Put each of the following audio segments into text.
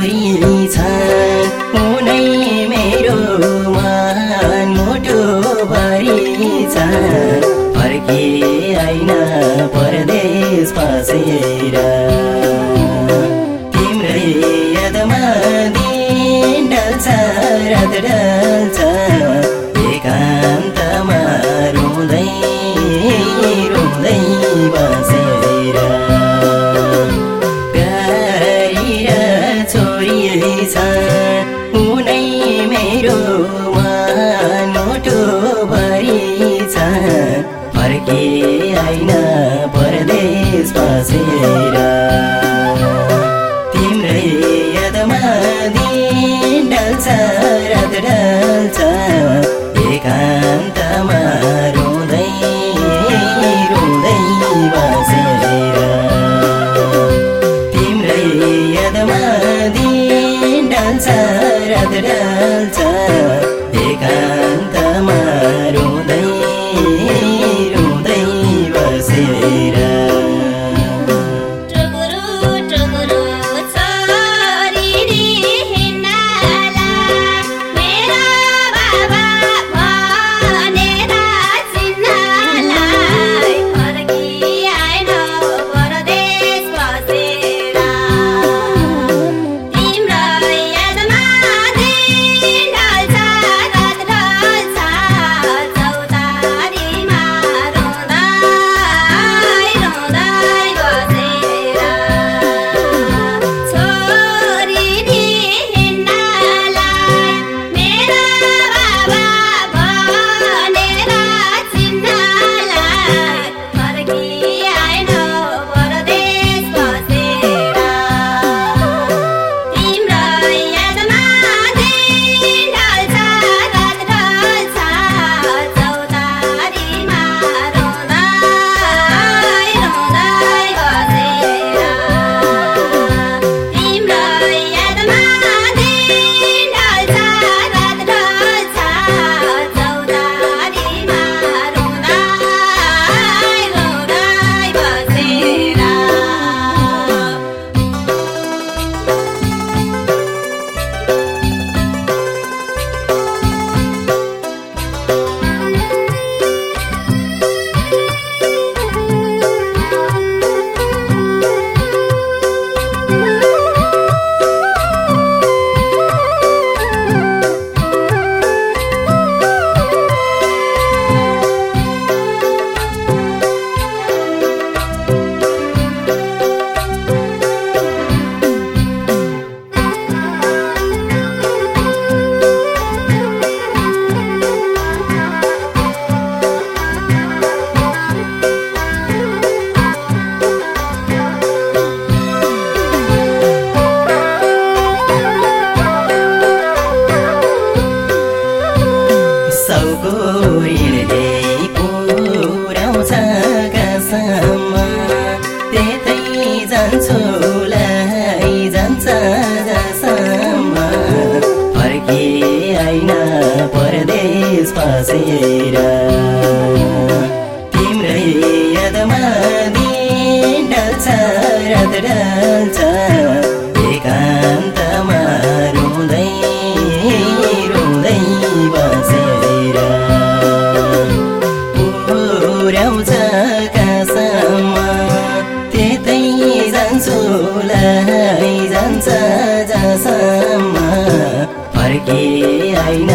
छोरी छ उनै मेरो मान मोटो भारी छ फर्के आइन परदेश पसेर तिम्रै यदमा दिन रात sama आइना परदेश पसेर. तिम्रै यादमा दिन डल्छ डल्छ एकान्तमा रुँदै रुँदै बसेर पुर्याउँछ कहाँसम्म त्यतै जान्छु लै जान्छ जस. फर्के आइन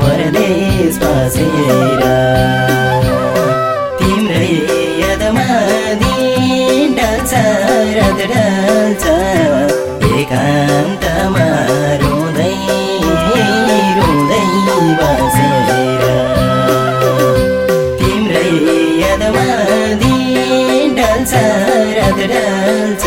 परदेश बसेर। तिम्रै यादमा दिन ढल्छ रत ढल्छ एकान्तमा रुँदै रुँदै बसेर। तिम्रै यादमा दिन ढल्छ रत ढल्छ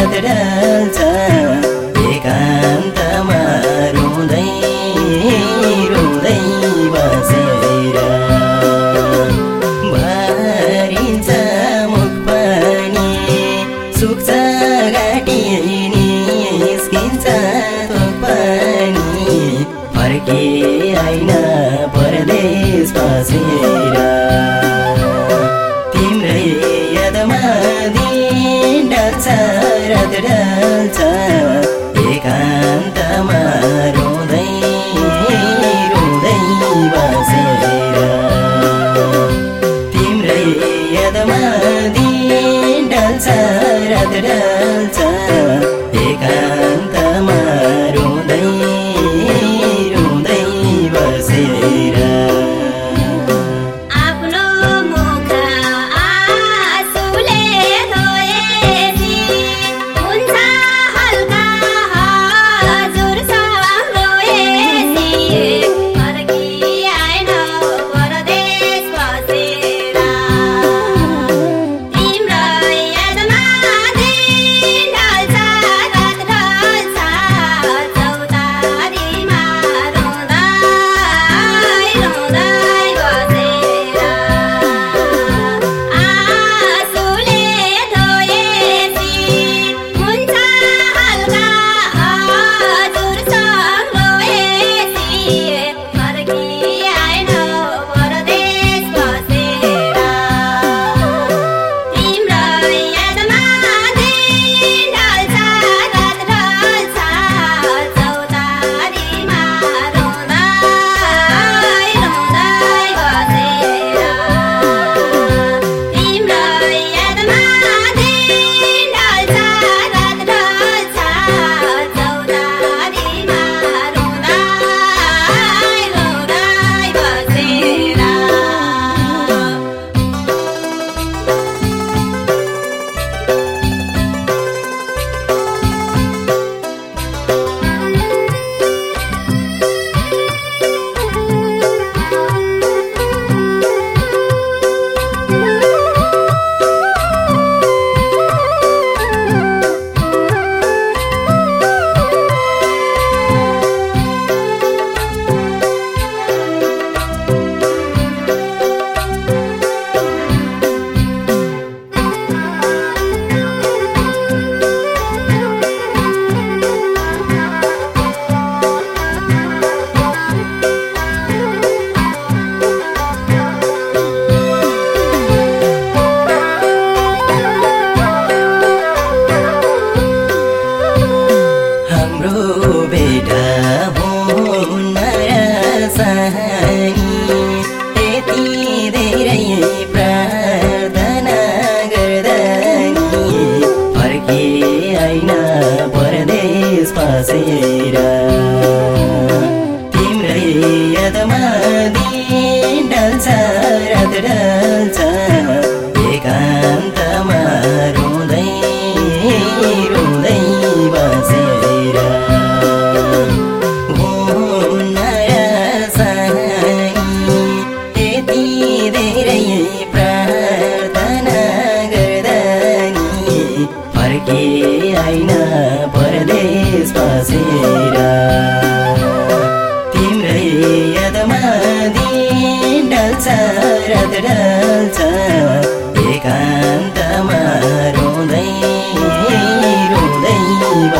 रात ढल्छ यादमा दिन ढल्छ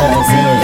बसेर